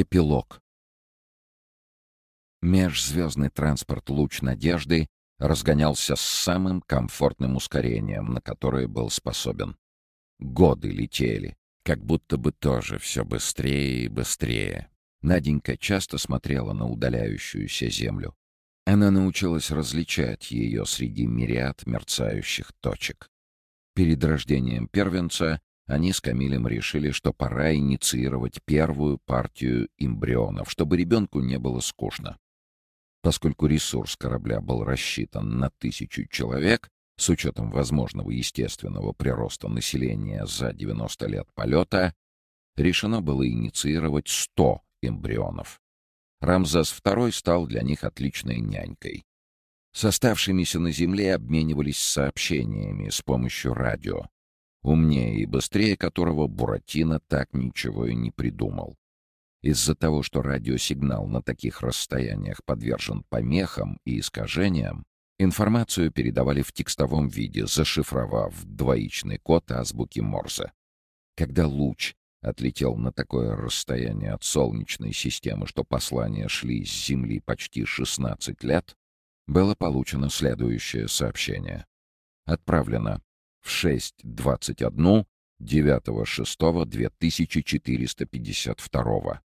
Эпилог. Межзвездный транспорт «Луч надежды» разгонялся с самым комфортным ускорением, на которое был способен. Годы летели, как будто бы тоже все быстрее и быстрее. Наденька часто смотрела на удаляющуюся землю. Она научилась различать ее среди мириад мерцающих точек. Перед рождением первенца они с Камилем решили, что пора инициировать первую партию эмбрионов, чтобы ребенку не было скучно. Поскольку ресурс корабля был рассчитан на тысячу человек, с учетом возможного естественного прироста населения за 90 лет полета, решено было инициировать 100 эмбрионов. Рамзес II стал для них отличной нянькой. С оставшимися на Земле обменивались сообщениями с помощью радио умнее и быстрее которого Буратино так ничего и не придумал. Из-за того, что радиосигнал на таких расстояниях подвержен помехам и искажениям, информацию передавали в текстовом виде, зашифровав двоичный код азбуки Морзе. Когда луч отлетел на такое расстояние от Солнечной системы, что послания шли с Земли почти 16 лет, было получено следующее сообщение. Отправлено в 6.21 9.6.2452.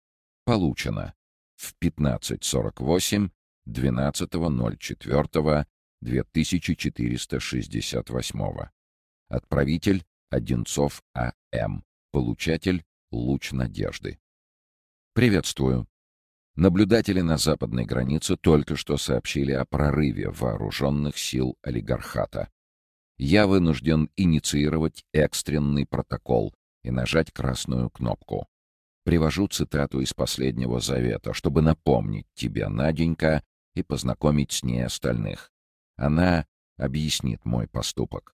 Получено в 15.48 12.04.2468. Отправитель Одинцов А.М. Получатель Луч Надежды. Приветствую. Наблюдатели на западной границе только что сообщили о прорыве вооруженных сил олигархата я вынужден инициировать экстренный протокол и нажать красную кнопку. Привожу цитату из последнего завета, чтобы напомнить тебе, Наденька, и познакомить с ней остальных. Она объяснит мой поступок.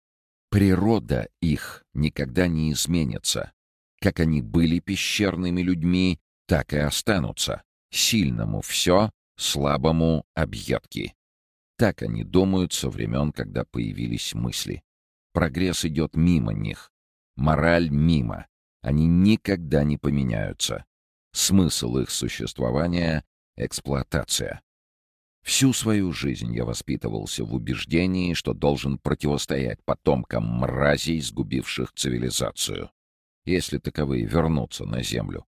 Природа их никогда не изменится. Как они были пещерными людьми, так и останутся. Сильному все, слабому — объедки. Так они думают со времен, когда появились мысли. Прогресс идет мимо них. Мораль мимо. Они никогда не поменяются. Смысл их существования — эксплуатация. Всю свою жизнь я воспитывался в убеждении, что должен противостоять потомкам мразей, сгубивших цивилизацию, если таковые вернутся на Землю.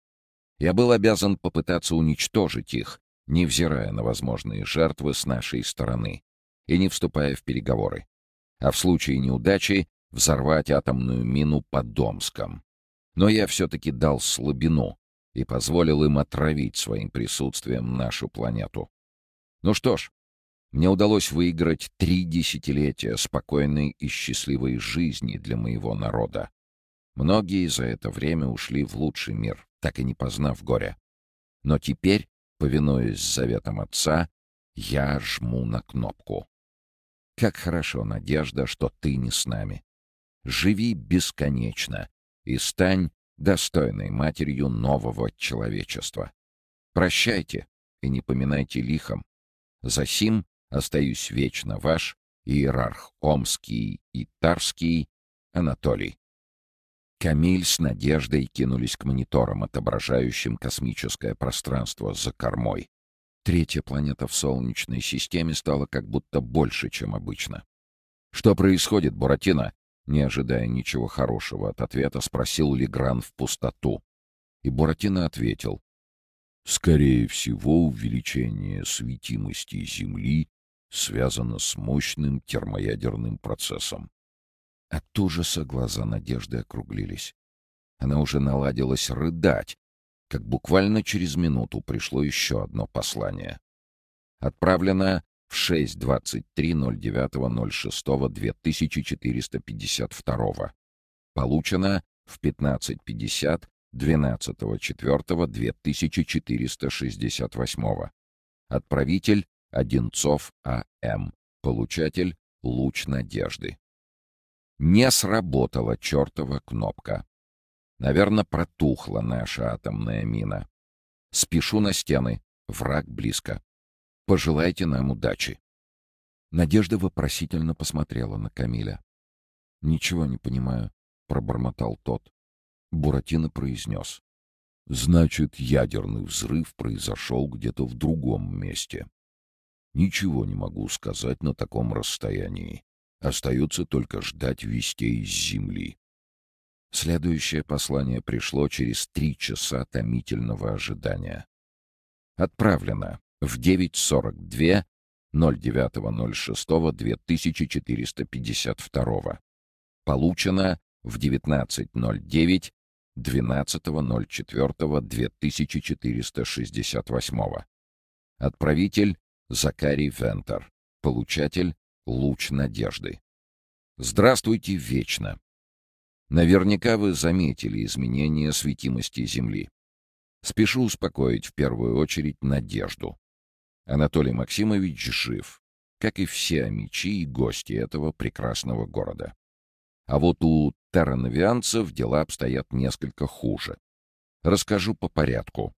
Я был обязан попытаться уничтожить их, невзирая на возможные жертвы с нашей стороны и не вступая в переговоры. А в случае неудачи взорвать атомную мину под Домском. Но я все-таки дал слабину и позволил им отравить своим присутствием нашу планету. Ну что ж, мне удалось выиграть три десятилетия спокойной и счастливой жизни для моего народа. Многие за это время ушли в лучший мир, так и не познав горя. Но теперь Повинуясь заветам отца, я жму на кнопку. Как хорошо, Надежда, что ты не с нами. Живи бесконечно и стань достойной матерью нового человечества. Прощайте и не поминайте лихом. Засим остаюсь вечно ваш иерарх Омский и Тарский Анатолий. Камиль с надеждой кинулись к мониторам, отображающим космическое пространство за кормой. Третья планета в Солнечной системе стала как будто больше, чем обычно. «Что происходит, Буратино?» Не ожидая ничего хорошего от ответа, спросил Легран в пустоту. И Буратино ответил. «Скорее всего, увеличение светимости Земли связано с мощным термоядерным процессом. От ужаса глаза Надежды округлились. Она уже наладилась рыдать, как буквально через минуту пришло еще одно послание. Отправлено в 6.23.09.06.2452. Получено в 15.50 12.04.2468. Отправитель Одинцов А.М. Получатель Луч Надежды. Не сработала чертова кнопка. Наверное, протухла наша атомная мина. Спешу на стены. Враг близко. Пожелайте нам удачи. Надежда вопросительно посмотрела на Камиля. «Ничего не понимаю», — пробормотал тот. Буратино произнес. Значит, ядерный взрыв произошел где-то в другом месте. Ничего не могу сказать на таком расстоянии. Остается только ждать вестей из Земли. Следующее послание пришло через три часа томительного ожидания. Отправлено в 9.42 09.06.2452. Получено в 19.09 12.04.2468. Отправитель Закарий Вентер. Получатель Луч Надежды. Здравствуйте вечно. Наверняка вы заметили изменение светимости Земли. Спешу успокоить в первую очередь Надежду. Анатолий Максимович жив, как и все амичи и гости этого прекрасного города. А вот у террановианцев дела обстоят несколько хуже. Расскажу по порядку.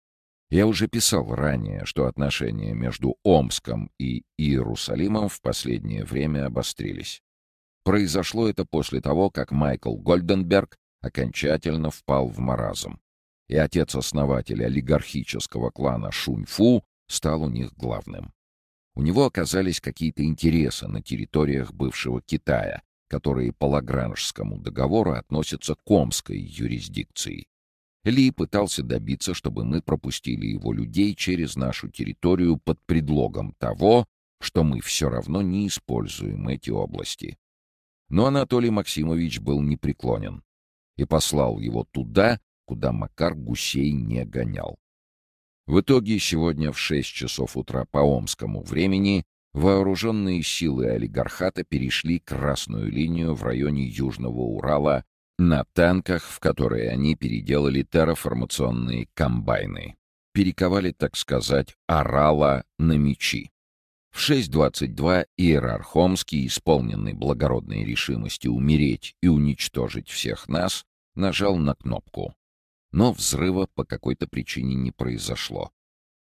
Я уже писал ранее, что отношения между Омском и Иерусалимом в последнее время обострились. Произошло это после того, как Майкл Гольденберг окончательно впал в маразм, и отец-основатель олигархического клана Шуньфу стал у них главным. У него оказались какие-то интересы на территориях бывшего Китая, которые по Лагранжскому договору относятся к Омской юрисдикции. Ли пытался добиться, чтобы мы пропустили его людей через нашу территорию под предлогом того, что мы все равно не используем эти области. Но Анатолий Максимович был непреклонен и послал его туда, куда Макар гусей не гонял. В итоге сегодня в 6 часов утра по омскому времени вооруженные силы олигархата перешли красную линию в районе Южного Урала на танках, в которые они переделали терраформационные комбайны. Перековали, так сказать, орала на мечи. В 6.22 иерарх Омский, исполненный благородной решимости умереть и уничтожить всех нас, нажал на кнопку. Но взрыва по какой-то причине не произошло.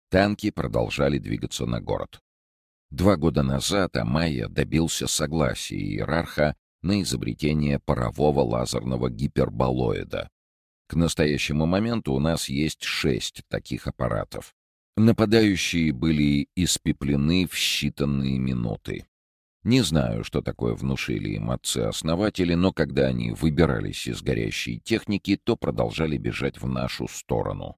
Танки продолжали двигаться на город. Два года назад Амайя добился согласия иерарха на изобретение парового лазерного гиперболоида. К настоящему моменту у нас есть шесть таких аппаратов. Нападающие были испеплены в считанные минуты. Не знаю, что такое внушили им отцы-основатели, но когда они выбирались из горящей техники, то продолжали бежать в нашу сторону.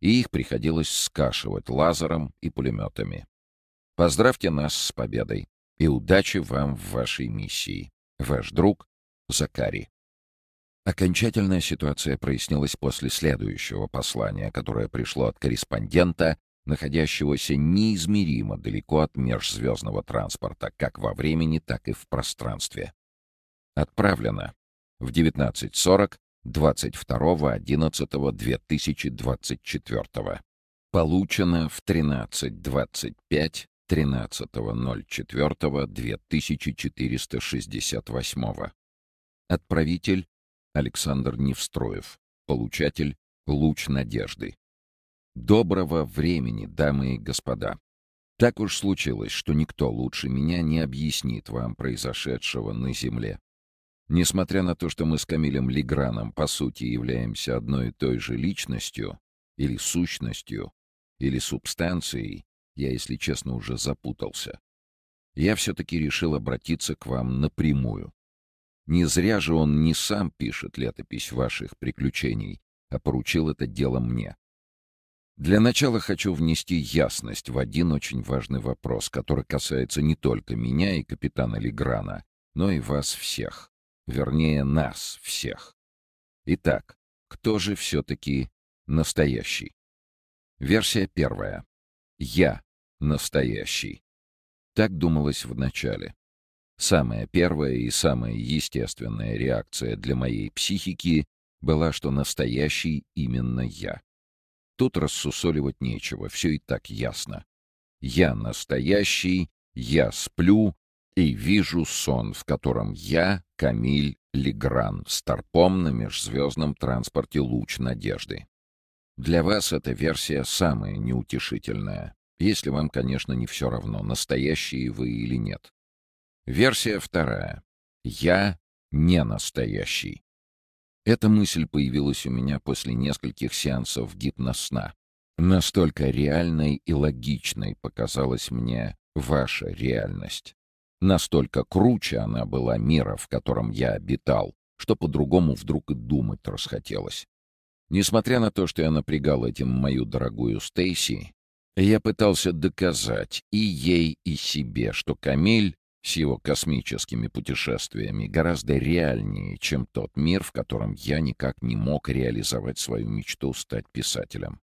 И их приходилось скашивать лазером и пулеметами. Поздравьте нас с победой и удачи вам в вашей миссии. Ваш друг Закари. Окончательная ситуация прояснилась после следующего послания, которое пришло от корреспондента находящегося неизмеримо далеко от межзвездного транспорта, как во времени, так и в пространстве. Отправлено в 19.40 22.11.2024. Получено в 13.25 13.04.2468. Отправитель Александр Невстроев. Получатель Луч Надежды. Доброго времени, дамы и господа. Так уж случилось, что никто лучше меня не объяснит вам произошедшего на Земле. Несмотря на то, что мы с Камилем Леграном по сути являемся одной и той же личностью, или сущностью, или субстанцией, я, если честно, уже запутался. Я все-таки решил обратиться к вам напрямую. Не зря же он не сам пишет летопись ваших приключений, а поручил это дело мне. Для начала хочу внести ясность в один очень важный вопрос, который касается не только меня и капитана Леграна, но и вас всех. Вернее, нас всех. Итак, кто же все-таки настоящий? Версия первая. Я настоящий. Так думалось вначале. Самая первая и самая естественная реакция для моей психики была, что настоящий именно я. Тут рассусоливать нечего, все и так ясно. Я настоящий, я сплю и вижу сон, в котором я, Камиль Легран, старпом на межзвездном транспорте «Луч надежды». Для вас эта версия самая неутешительная, если вам, конечно, не все равно, настоящие вы или нет. Версия вторая. Я не настоящий. Эта мысль появилась у меня после нескольких сеансов гипносна. Настолько реальной и логичной показалась мне ваша реальность. Настолько круче она была мира, в котором я обитал, что по-другому вдруг и думать расхотелось. Несмотря на то, что я напрягал этим мою дорогую Стейси, я пытался доказать и ей, и себе, что Камиль с его космическими путешествиями гораздо реальнее, чем тот мир, в котором я никак не мог реализовать свою мечту стать писателем.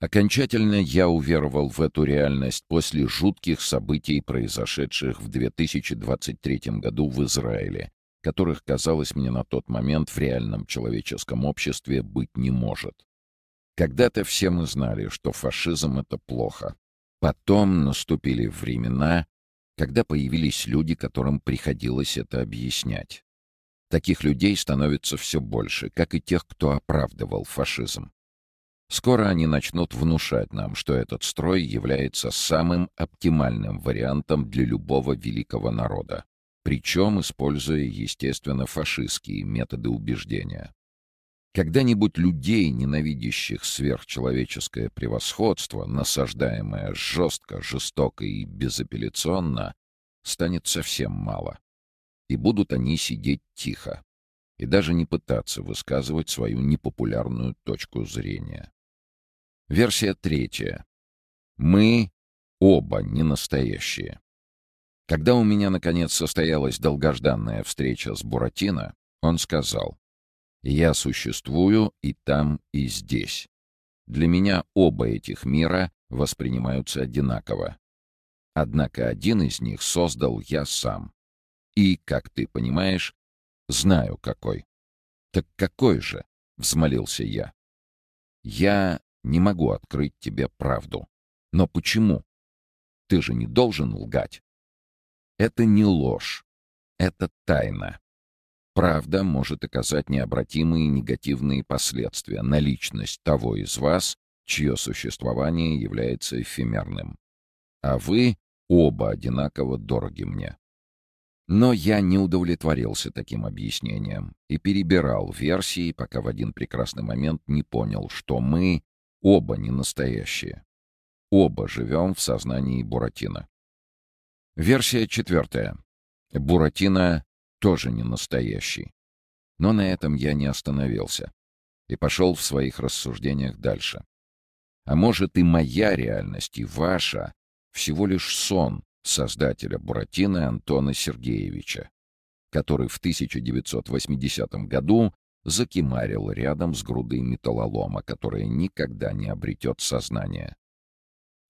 Окончательно я уверовал в эту реальность после жутких событий, произошедших в 2023 году в Израиле, которых, казалось мне на тот момент, в реальном человеческом обществе быть не может. Когда-то все мы знали, что фашизм — это плохо. Потом наступили времена, когда появились люди, которым приходилось это объяснять. Таких людей становится все больше, как и тех, кто оправдывал фашизм. Скоро они начнут внушать нам, что этот строй является самым оптимальным вариантом для любого великого народа причем используя, естественно, фашистские методы убеждения. Когда-нибудь людей, ненавидящих сверхчеловеческое превосходство, насаждаемое жестко, жестоко и безапелляционно, станет совсем мало. И будут они сидеть тихо и даже не пытаться высказывать свою непопулярную точку зрения. Версия третья. Мы оба не настоящие. Когда у меня, наконец, состоялась долгожданная встреча с Буратино, он сказал, «Я существую и там, и здесь. Для меня оба этих мира воспринимаются одинаково. Однако один из них создал я сам. И, как ты понимаешь, знаю какой». «Так какой же?» — взмолился я. «Я не могу открыть тебе правду. Но почему? Ты же не должен лгать. Это не ложь. Это тайна. Правда может оказать необратимые негативные последствия на личность того из вас, чье существование является эфемерным. А вы оба одинаково дороги мне. Но я не удовлетворился таким объяснением и перебирал версии, пока в один прекрасный момент не понял, что мы оба не настоящие. Оба живем в сознании Буратино. Версия четвертая. Буратино тоже не настоящий. Но на этом я не остановился и пошел в своих рассуждениях дальше. А может и моя реальность, и ваша всего лишь сон создателя Буратино Антона Сергеевича, который в 1980 году закимарил рядом с грудой металлолома, которая никогда не обретет сознание.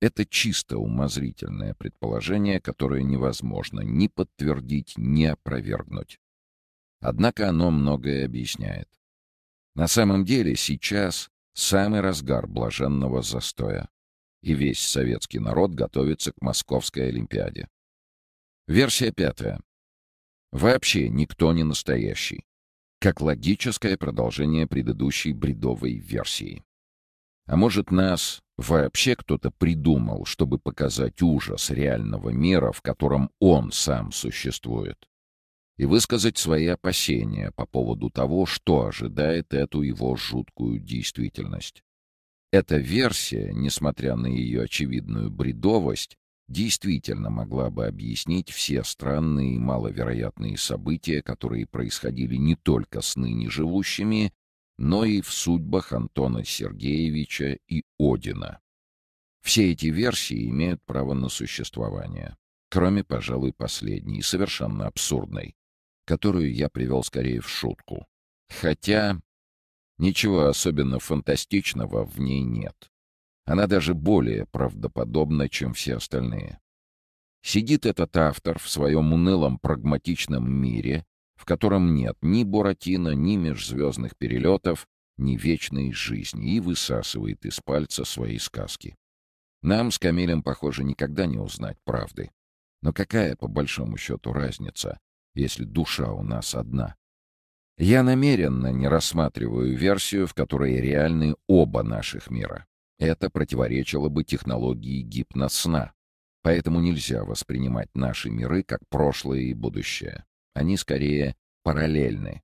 Это чисто умозрительное предположение, которое невозможно ни подтвердить, ни опровергнуть. Однако оно многое объясняет. На самом деле сейчас самый разгар блаженного застоя, и весь советский народ готовится к Московской Олимпиаде. Версия пятая. Вообще никто не настоящий. Как логическое продолжение предыдущей бредовой версии. А может, нас вообще кто-то придумал, чтобы показать ужас реального мира, в котором он сам существует, и высказать свои опасения по поводу того, что ожидает эту его жуткую действительность. Эта версия, несмотря на ее очевидную бредовость, действительно могла бы объяснить все странные и маловероятные события, которые происходили не только с ныне живущими, но и в судьбах Антона Сергеевича и Одина. Все эти версии имеют право на существование, кроме, пожалуй, последней, совершенно абсурдной, которую я привел скорее в шутку. Хотя ничего особенно фантастичного в ней нет. Она даже более правдоподобна, чем все остальные. Сидит этот автор в своем унылом прагматичном мире в котором нет ни Буратино, ни межзвездных перелетов, ни вечной жизни, и высасывает из пальца свои сказки. Нам с Камилем, похоже, никогда не узнать правды. Но какая, по большому счету, разница, если душа у нас одна? Я намеренно не рассматриваю версию, в которой реальны оба наших мира. Это противоречило бы технологии гипносна. Поэтому нельзя воспринимать наши миры как прошлое и будущее. Они скорее параллельны.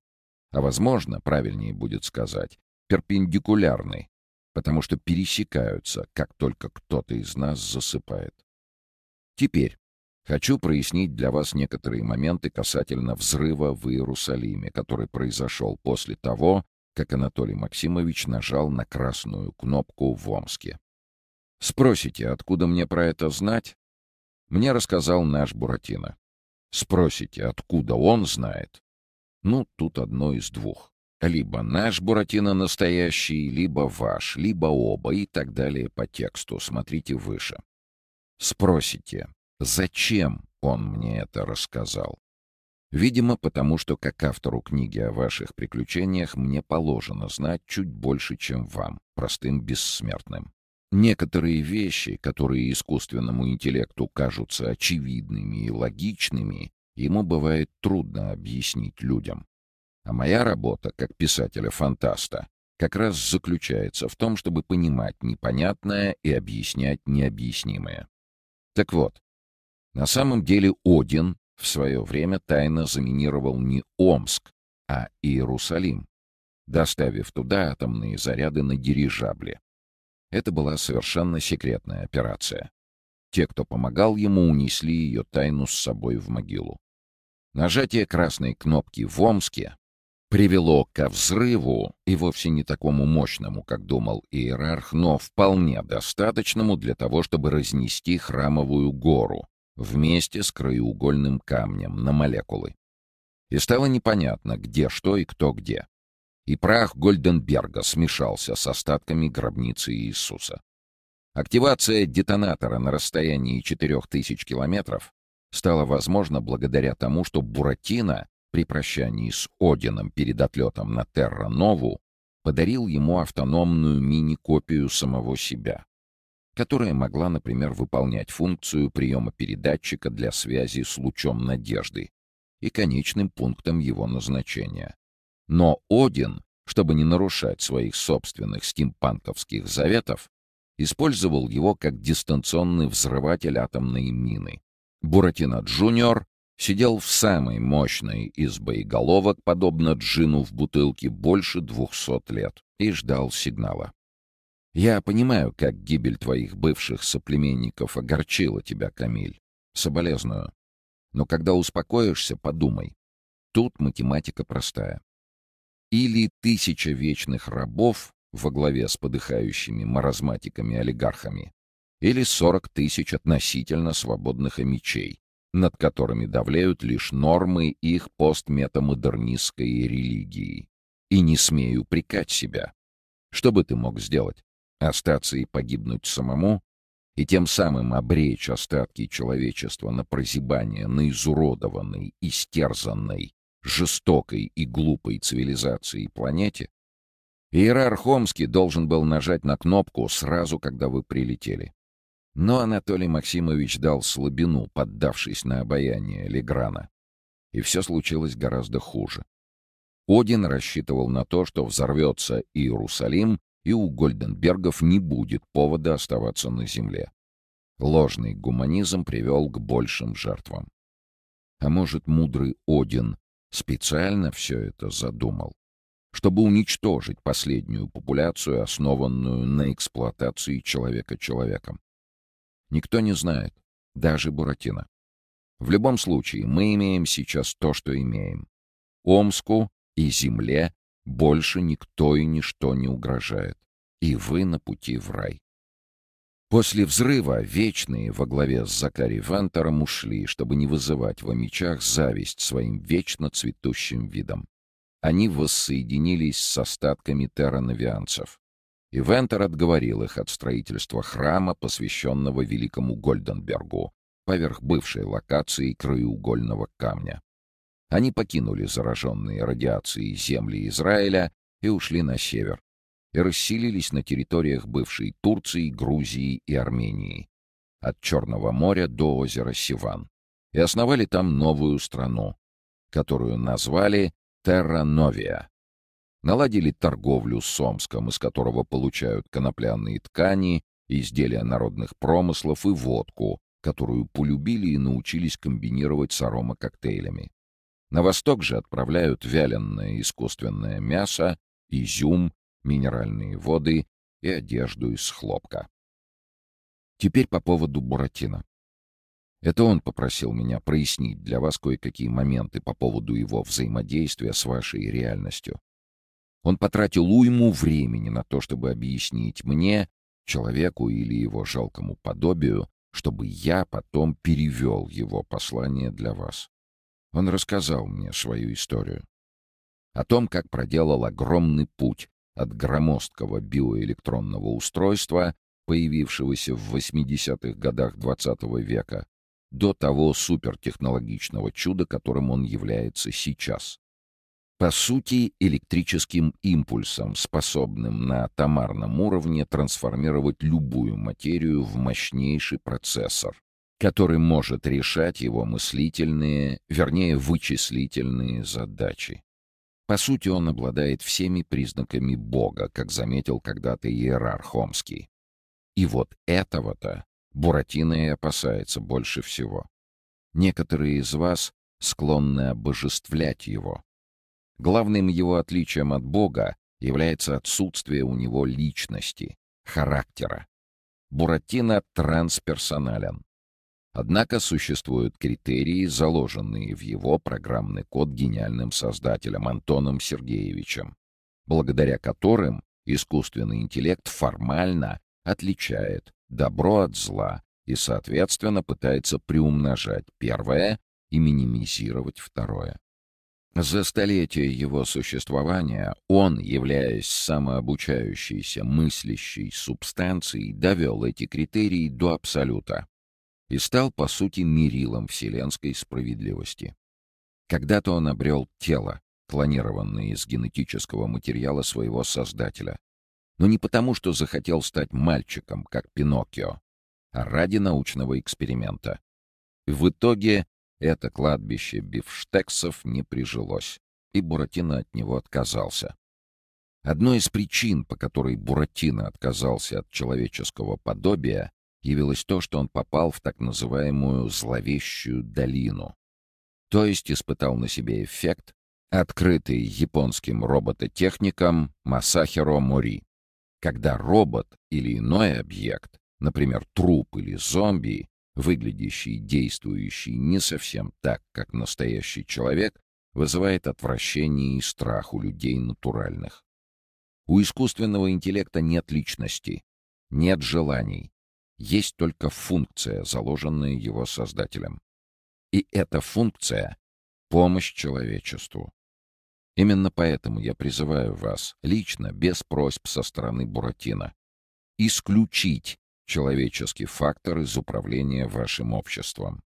А возможно, правильнее будет сказать, перпендикулярны, потому что пересекаются, как только кто-то из нас засыпает. Теперь хочу прояснить для вас некоторые моменты касательно взрыва в Иерусалиме, который произошел после того, как Анатолий Максимович нажал на красную кнопку в Омске. Спросите, откуда мне про это знать? Мне рассказал наш Буратино. Спросите, откуда он знает? Ну, тут одно из двух. Либо наш Буратино настоящий, либо ваш, либо оба и так далее по тексту. Смотрите выше. Спросите, зачем он мне это рассказал? Видимо, потому что как автору книги о ваших приключениях мне положено знать чуть больше, чем вам, простым бессмертным. Некоторые вещи, которые искусственному интеллекту кажутся очевидными и логичными, ему бывает трудно объяснить людям. А моя работа, как писателя-фантаста, как раз заключается в том, чтобы понимать непонятное и объяснять необъяснимое. Так вот, на самом деле Один в свое время тайно заминировал не Омск, а Иерусалим, доставив туда атомные заряды на дирижабле. Это была совершенно секретная операция. Те, кто помогал ему, унесли ее тайну с собой в могилу. Нажатие красной кнопки в Омске привело ко взрыву, и вовсе не такому мощному, как думал иерарх, но вполне достаточному для того, чтобы разнести храмовую гору вместе с краеугольным камнем на молекулы. И стало непонятно, где что и кто где. И прах Гольденберга смешался с остатками гробницы Иисуса. Активация детонатора на расстоянии 4000 километров стала возможна благодаря тому, что Буратино при прощании с Одином перед отлетом на Терра-Нову подарил ему автономную мини-копию самого себя, которая могла, например, выполнять функцию приема передатчика для связи с лучом надежды и конечным пунктом его назначения. Но Один, чтобы не нарушать своих собственных стимпанковских заветов, использовал его как дистанционный взрыватель атомной мины. Буратино Джуниор сидел в самой мощной из боеголовок, подобно джину в бутылке, больше двухсот лет и ждал сигнала. «Я понимаю, как гибель твоих бывших соплеменников огорчила тебя, Камиль. Соболезную. Но когда успокоишься, подумай. Тут математика простая. Или тысяча вечных рабов во главе с подыхающими маразматиками-олигархами, или сорок тысяч относительно свободных мечей, над которыми давляют лишь нормы их постметамодернистской религии. И не смею упрекать себя. Что бы ты мог сделать? Остаться и погибнуть самому? И тем самым обречь остатки человечества на прозябание на изуродованной, истерзанной, жестокой и глупой цивилизации планете? Иерарх Омский должен был нажать на кнопку сразу, когда вы прилетели. Но Анатолий Максимович дал слабину, поддавшись на обаяние Леграна. И все случилось гораздо хуже. Один рассчитывал на то, что взорвется Иерусалим, и у Гольденбергов не будет повода оставаться на земле. Ложный гуманизм привел к большим жертвам. А может, мудрый Один специально все это задумал, чтобы уничтожить последнюю популяцию, основанную на эксплуатации человека человеком? Никто не знает, даже Буратино. В любом случае, мы имеем сейчас то, что имеем. Омску и земле больше никто и ничто не угрожает. И вы на пути в рай. После взрыва вечные во главе с Закари Вантером ушли, чтобы не вызывать в мечах зависть своим вечно цветущим видом. Они воссоединились с остатками террановианцев и Вентер отговорил их от строительства храма, посвященного великому Гольденбергу, поверх бывшей локации краеугольного камня. Они покинули зараженные радиацией земли Израиля и ушли на север, и расселились на территориях бывшей Турции, Грузии и Армении, от Черного моря до озера Сиван, и основали там новую страну, которую назвали Терра Новия наладили торговлю с Омском, из которого получают конопляные ткани, изделия народных промыслов и водку, которую полюбили и научились комбинировать с аромакоктейлями. На восток же отправляют вяленое искусственное мясо, изюм, минеральные воды и одежду из хлопка. Теперь по поводу Буратино. Это он попросил меня прояснить для вас кое-какие моменты по поводу его взаимодействия с вашей реальностью. Он потратил уйму времени на то, чтобы объяснить мне, человеку или его жалкому подобию, чтобы я потом перевел его послание для вас. Он рассказал мне свою историю. О том, как проделал огромный путь от громоздкого биоэлектронного устройства, появившегося в 80-х годах XX -го века, до того супертехнологичного чуда, которым он является сейчас. По сути, электрическим импульсом, способным на атомарном уровне трансформировать любую материю в мощнейший процессор, который может решать его мыслительные, вернее, вычислительные задачи. По сути, он обладает всеми признаками Бога, как заметил когда-то иерарх Хомский. И вот этого-то Буратино и опасается больше всего. Некоторые из вас склонны обожествлять его. Главным его отличием от Бога является отсутствие у него личности, характера. Буратино трансперсонален. Однако существуют критерии, заложенные в его программный код гениальным создателем Антоном Сергеевичем, благодаря которым искусственный интеллект формально отличает добро от зла и, соответственно, пытается приумножать первое и минимизировать второе. За столетия его существования он, являясь самообучающейся мыслящей субстанцией, довел эти критерии до абсолюта и стал, по сути, мерилом вселенской справедливости. Когда-то он обрел тело, клонированное из генетического материала своего создателя, но не потому, что захотел стать мальчиком, как Пиноккио, а ради научного эксперимента. В итоге это кладбище бифштексов не прижилось, и Буратино от него отказался. Одной из причин, по которой Буратино отказался от человеческого подобия, явилось то, что он попал в так называемую «зловещую долину», то есть испытал на себе эффект, открытый японским робототехником Масахиро Мори когда робот или иной объект, например, труп или зомби, выглядящий и действующий не совсем так, как настоящий человек, вызывает отвращение и страх у людей натуральных. У искусственного интеллекта нет личности, нет желаний, есть только функция, заложенная его создателем. И эта функция — помощь человечеству. Именно поэтому я призываю вас, лично, без просьб со стороны Буратино, исключить человеческий фактор из управления вашим обществом.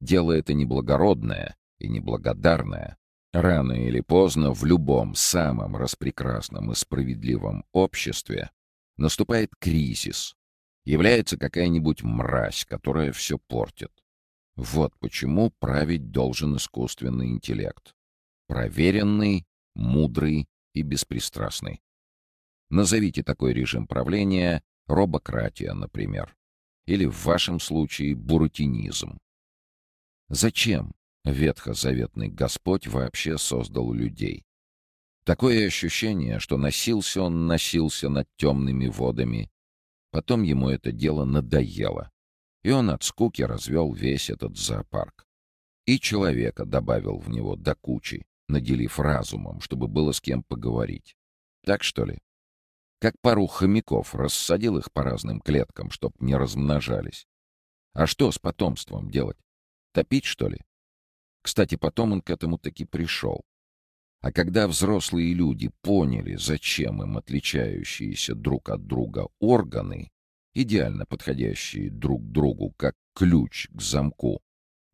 Дело это неблагородное и неблагодарное. Рано или поздно в любом самом распрекрасном и справедливом обществе наступает кризис. Является какая-нибудь мразь, которая все портит. Вот почему править должен искусственный интеллект. Проверенный, мудрый и беспристрастный. Назовите такой режим правления робократия, например. Или в вашем случае буратинизм. Зачем ветхозаветный Господь вообще создал людей? Такое ощущение, что носился он, носился над темными водами. Потом ему это дело надоело, и он от скуки развел весь этот зоопарк. И человека добавил в него до кучи, наделив разумом, чтобы было с кем поговорить. Так что ли? Как пару хомяков рассадил их по разным клеткам, чтоб не размножались. А что с потомством делать? Топить, что ли? Кстати, потом он к этому таки пришел. А когда взрослые люди поняли, зачем им отличающиеся друг от друга органы, идеально подходящие друг другу, как ключ к замку,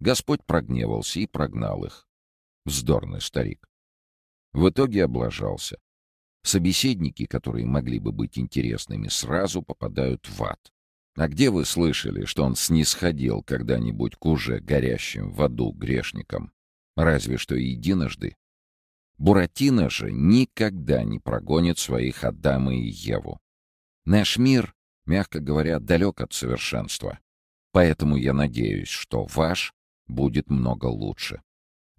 Господь прогневался и прогнал их. Вздорный старик. В итоге облажался. Собеседники, которые могли бы быть интересными, сразу попадают в ад. А где вы слышали, что он снисходил когда-нибудь к уже горящим в аду грешникам? Разве что единожды. Буратино же никогда не прогонит своих Адама и Еву. Наш мир, мягко говоря, далек от совершенства. Поэтому я надеюсь, что ваш будет много лучше.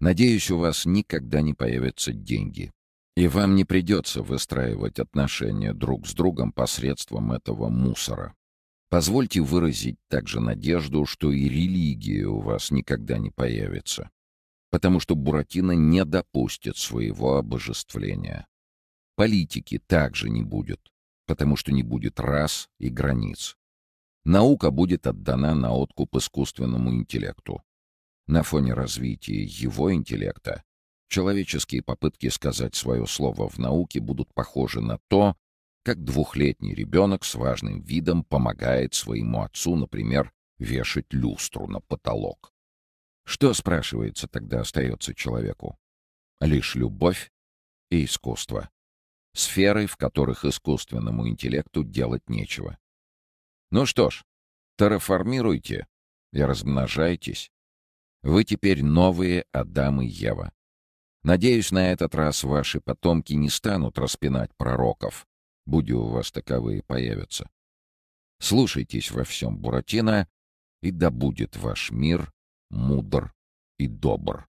Надеюсь, у вас никогда не появятся деньги. И вам не придется выстраивать отношения друг с другом посредством этого мусора. Позвольте выразить также надежду, что и религия у вас никогда не появится, потому что Буратино не допустит своего обожествления. Политики также не будет, потому что не будет рас и границ. Наука будет отдана на откуп искусственному интеллекту. На фоне развития его интеллекта человеческие попытки сказать свое слово в науке будут похожи на то, как двухлетний ребенок с важным видом помогает своему отцу, например, вешать люстру на потолок. Что, спрашивается, тогда остается человеку? Лишь любовь и искусство. Сферы, в которых искусственному интеллекту делать нечего. Ну что ж, терраформируйте и размножайтесь. Вы теперь новые Адам и Ева. Надеюсь, на этот раз ваши потомки не станут распинать пророков, будь у вас таковые появятся. Слушайтесь во всем Буратино, и да будет ваш мир мудр и добр.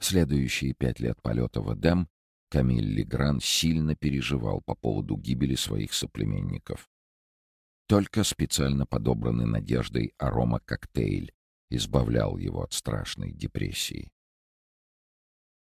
Следующие пять лет полета в Эдем Камиль Легран сильно переживал по поводу гибели своих соплеменников. Только специально подобранный надеждой арома-коктейль избавлял его от страшной депрессии.